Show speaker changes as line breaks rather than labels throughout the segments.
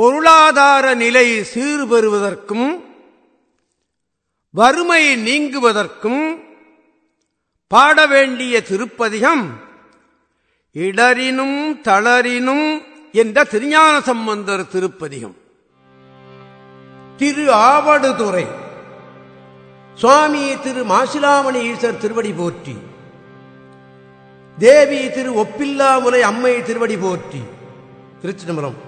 பொருளாதார நிலை சீர்பெறுவதற்கும் வறுமை நீங்குவதற்கும் பாட வேண்டிய திருப்பதிகம் இடரினும் தளரினும் என்ற திருஞான சம்பந்தர் திருப்பதிகம். திரு ஆவடுதுறை சுவாமி திரு மாசிலாமணி ஈசர் திருவடி போற்றி தேவி திரு ஒப்பில்லாமுலை அம்மை திருவடி போற்றி திருச்சிதம்பரம்.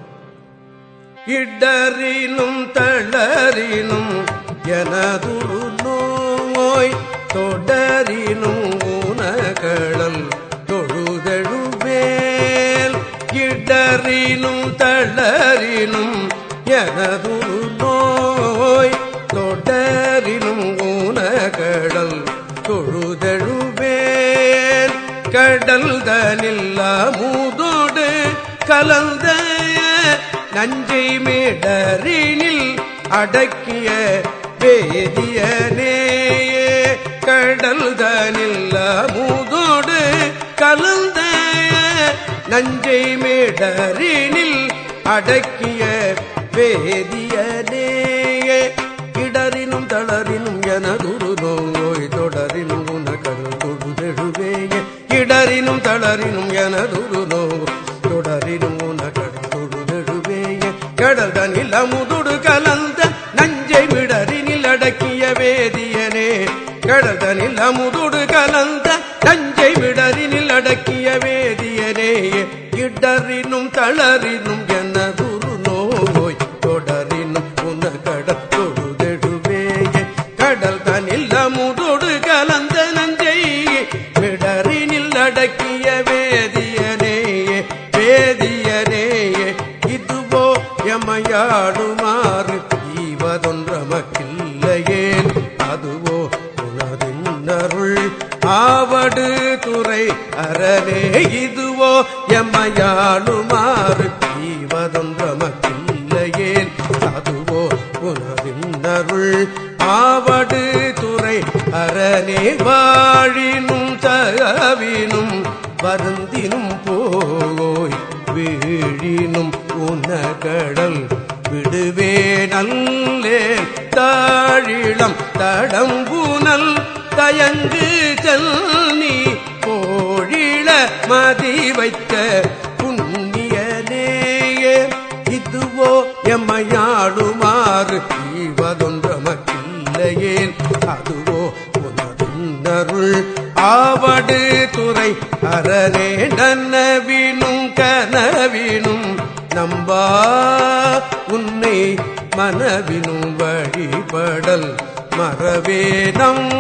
இடரிலும் தளரிலும் எனது நோய் தொடரினும் ஊனகடல் தொழுதழுவேல். இடரிலும் தளரிலும் எனது நோய் தொடரிலும் ஊனகடல் தொழுதழுவேல். கடல் தனில்ல மூதோடு கலந்த நஞ்சை மேடரினில் அடக்கிய வேதியனே கடல் தனில்ல மூதோடு கலந்த நஞ்சை மேடரினில் அடக்கிய வேதியனே இடரினும் தளரினும் எனதுரு நோய் தொடரினும் உனகரு தொழுதெழுவேயே. இடரினும் தளரினும் எனதுரு நோய் கடல் தனில் அமுதுடு கலந்த நஞ்சை விடரினில் அடக்கிய வேதியனே. கடல் தனில் அமுதுடு கலந்த நஞ்சை விடரினில் அடக்கிய வேதியனே. இடறினும் தளறினும் அரணே இதுவோ எம்மையாளுமாறு ஈவதொன்றமக்கில்லையேன் அதுவோ உனவிந்தருள் ஆவடு துறை அரணே வாழினும் தகவினும் வருந்தினும் போய் வீழினும் உனகடல் விடுவே நல்லே தாழிளம் தடம்புனல் தயங்கு செல் நீ மதி வைத்த புண்ணியனேயே. இதுவோ எம்மையாடுமாறு ஈவதொன்றமக்கில்லையேன் அதுவோ உனருள் ஆவடு துறை அரணே நன்னவினும் கனவினும் நம்பா உன்னை மனவினும் வழிபடல் மறவே நம்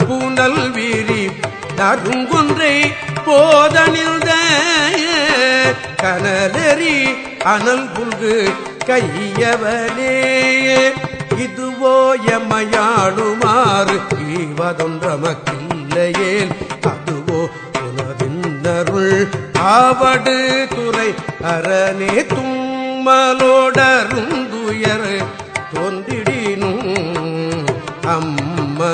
புனல் விரி நறுங்குன்றை போதனில்த கனலெறி அனல் புல்கு கையவனே. இதுவோ எம்மையாடுமாறு ஈவதொன்றமக்கில்லையேன் அதுவோ உனதின்னருள் ஆவடு துறை அரணே. தும்மலோடருந்துயர் தோன்றிடினும்.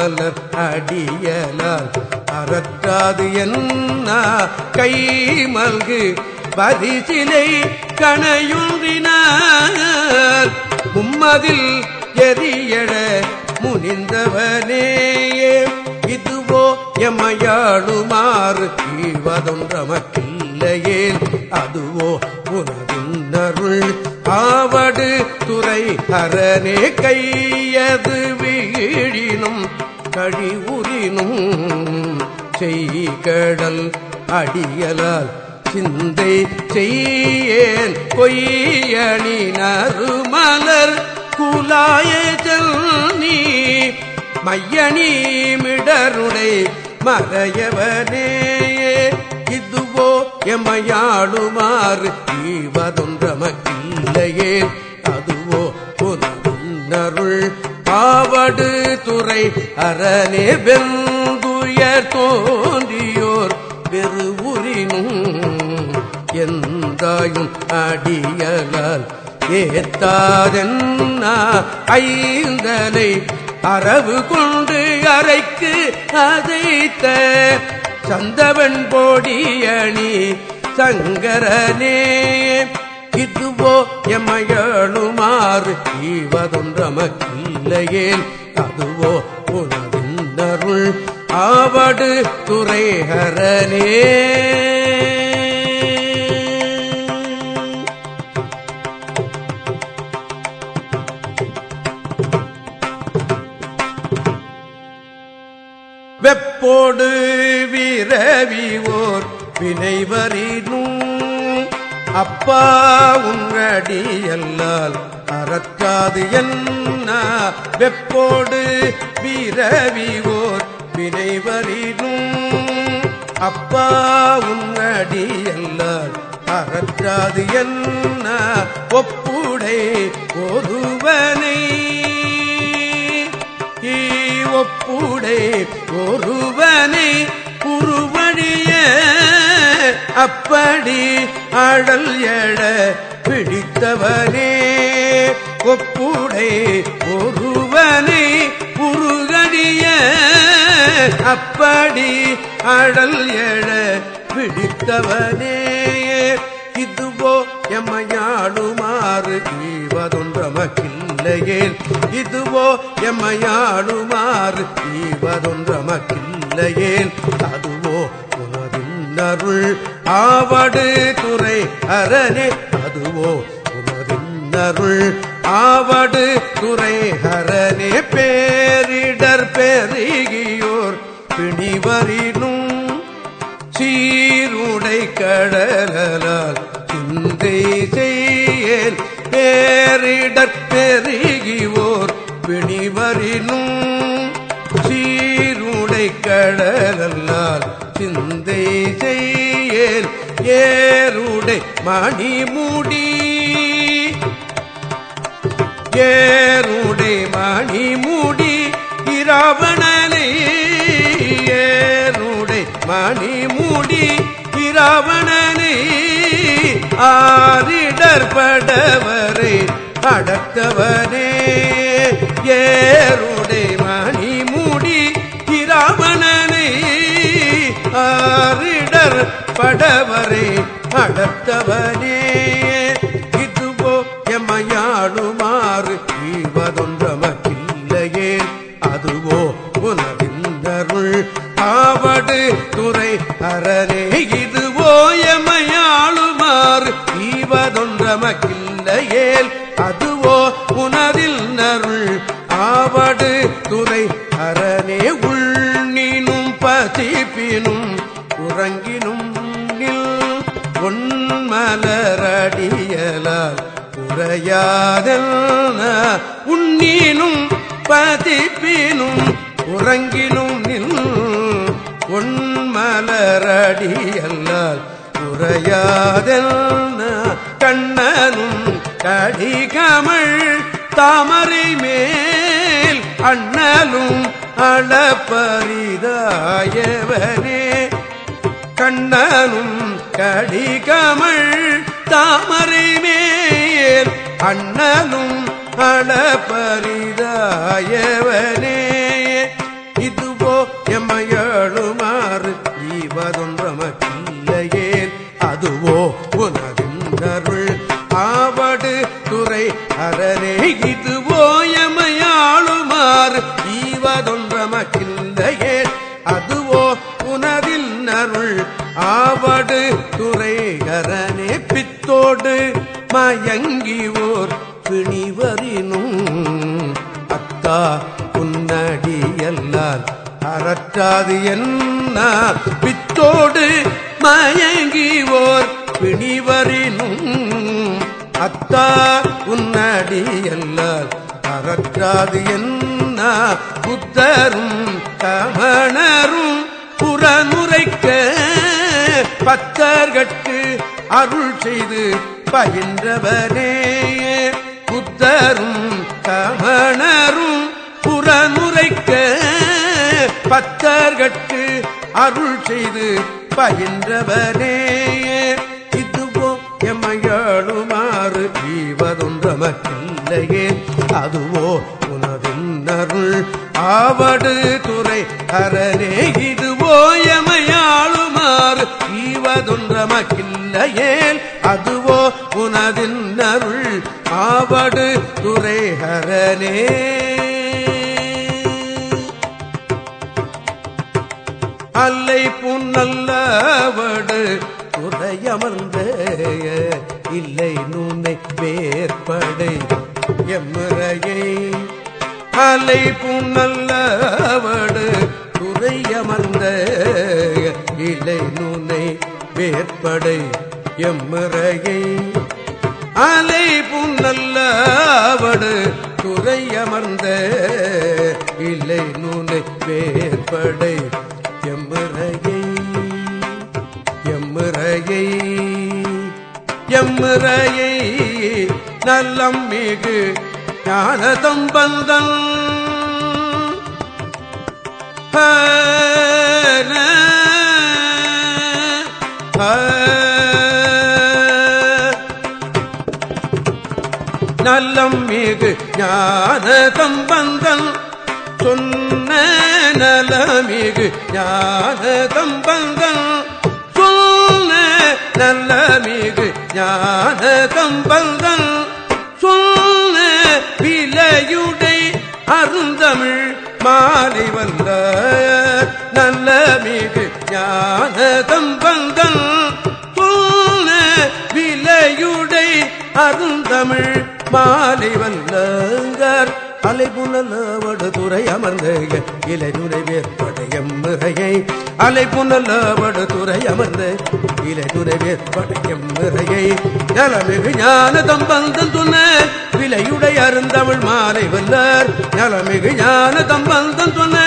மலர் அடியலால் அறக்காது என்ன கை மல்கு பதிசிலை கணையுன்றினார் மும்மதில் எரியழ முனிந்தவனேயே. இதுவோ எமையாளுமாறு ஈவதொன்றமக்கில்லையேன் அதுவோ உனதுன்னருள் ஆவடு துறை அரணே கையது வீழினும் கழிவுறினும் செய்கடல் அடியலால் சிந்தை செய்யேன் பொய்யணி நறுமலர் குலாய நீ மையணி மிடருடை மறையவனே இதுவோ எமையாளுமாறு ஈவதொன்றமக்கில்லையே. அதுவோ பொன்னருள் ஆவடு துறை அரணே வெந்துயர் தோன்றியோர் பெருவுரினும் எந்தாயும் அடியலால் ஏத்தாதென்னா ஐந்தலை அரவு கொண்டு அறைக்கு அதைத்த சந்தவன் போடியணி சங்கரனே போ எம்மையழுமாறு ஈவதொன்றமக்கில்லையே அதுவோ உனவிந்தருள் ஆவடு துறைஹரனே வெப்போடு விரவி வீரவிவோர் வினைவரினும் அப்பா உங்கடியல்லால் அறக்காது என்ன? வெப்போடு வீரவிவோர் வினைவரினும் அப்பா உங்கடியல்லால் அறக்காது என்ன? ஒப்புடை ஒருவனை. ஒப்புடை ஒருவனை குருவழிய அப்படி அடல் எழ பிடித்தவனே ஒப்புடை ஒருவனை புருகடிய அப்படி அடல் எழ பிடித்தவனே. இதுவோ எம்மையாடுமாறு ஈவதொன்றமக்கில்லையேல் இதுவோ எம்மையாடுமாறு ஈவதொன்றமக்கில்லையேல் அதுவோ உனதில் உனதின்னருள் ஆவடு துறை அரணே அதுவோ உனதின்னருள் ஆவடு துறை ஹரனே பேரிடர் பெருகியோர் பிணிவரினும் சீருடை கடலால் சிந்தை செய்யல் பேரிடற் பெருகிவோர் பிணிவரினும் சீருடை கடலால் சிந்தை செய்யேல் ஏருடை மணிமுடி ஏருடை மணிமுடி இராவணனை. ஏருடை மணிமுடி இராவணனை. ஆரிடற்படவரை அடக்கவனே ஏருடை படவரை அடத்தவனே உரையாதல் உண்ணீனும் பதிப்பினும் உறங்கினும் நில் பொன்மலரடியல்லால் உரையாதல் கண்ணனும் கடிகமள் தாமரை மேல் அண்ணலும் அளப்பரிதாயவனே. கண்ணனும் கடிகமள் தாமரை மேல் அண்ணனும் அளபரிதாயவனே இதுவோ எம்மையழுமாறு ஈவதொன்றமக்கில்லையேல் அதுவோ உனதிந்தருள் ஆவடு துறை அரனே இதுவோ எமையாளுமாறு ஈவதொன்றமக்கில்லையேல் அதுவோ உனதில் அருள் ஆவடு துறை அரனே பித்தோடு மயங்கிவோர் பிணிவரினும் அத்தா புன்னடியல்லால் அறற்றாது என்ன பித்தோடு மயங்கிவோர் பிணிவரினும் அத்தா உன்னடியல்லால் அறற்றாது என்ன புத்தரும் தமணரும் புறமுறைக்க பத்தர்கட்டு அருள் செய்து பயின்றவனே புத்தரும் கமணரும் புறமுறைக்க பத்தர்கட்டு அருள் செய்து பயின்றவனே இதுவோ எமையாளுமாறு ஜீவதொன்றமக்கில்லையே அதுவோ உனதின்னருள் ஆவடு துறை அரனே இதுவோ எமையாளுமாறு ஈவதொன்றமக்கில்லையேல் அதுவோ உனதின் அருள் ஆவடு துரைஹரனே. அல்லை புன்னல்லவடு துறையமர்ந்த இல்லை நூனை வேற்படை எம்முறையை. அலை புன்னல்லவடு துறையமர்ந்த இல்லை நூனை வேற்படை எம்முறையை அலை புன்னல்லாவடு துறையமர்ந்த இல்லை நுண்ணை வேற்படை எம்முறையை எம்முறையை எம்முறையை நல்லம் மிகு ஞானதம் பந்தன் நல்லம் மிகு ஞானதம் பந்தன் சொன்ன நலமிகு ஞானதம் பந்தன் சொன்ன நல்லமிகு ஞானதம் பந்தன் சொன்ன விலையுடை அருந்தமிழ் மாலை வந்த நல்ல மிகு ஞானதம் பந்தன் சொன்ன விலையுடை அருந்தமிழ் மாலை வல்லங்கர் அலைபுனலவடு துறை அமர்ந்த இலை நுரை வேற்படையம் முறையை அலைபுனலவடு துறை அமர்ந்த இலை நுரை வேற்படையம் முறையை நலமிகு ஞான தம்பந்தன் சொன்ன விலையுடைய அருந்தமிழ் மாலை வல்லார் நலமிகு ஞான தம்பந்தன் சொன்ன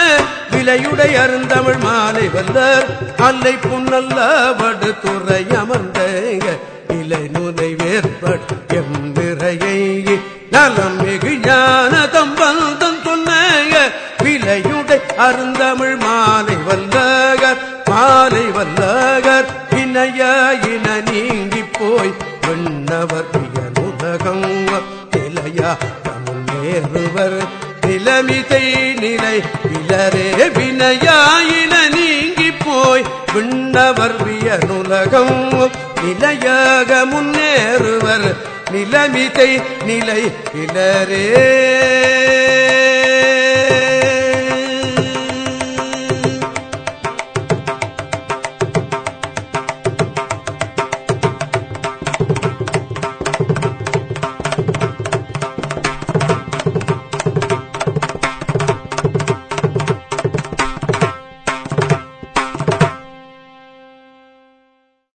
விலையுடை அருந்தமிழ் மாலை வல்லார் அல்லை புன்னல்லவடு துறை அமர்ந்த இலை நுரை வேற்படையம் முறையை நலம் மிகு ஞான தம்பந்தன் சொன்ன விலையுடை அருந்தமிழ் மாலை வல்லகர் மாலை வல்லகர் இணையின நீங்கி போய் விண்ணவர் உலகம் நிலையா நேருவர் நிலமிசை நிலை இளரே வினையாயின விண்ணவர் வியனுலகம் நிலையாக முன்னேறுவர். நிலமிதை நிலை இளரே